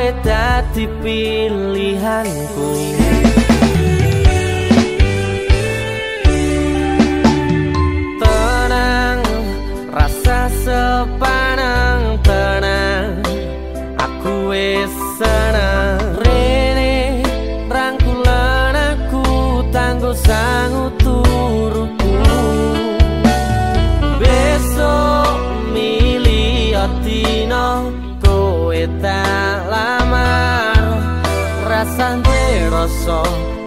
kowe dadi pilihanku. Tenang rasa sepanang tenang aku wis seneng. Rene rangkulan aku tangguh sangu turuku. Besok milih otino kowe saw.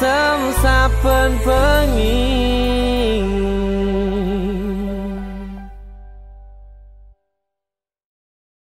Semsapen pengi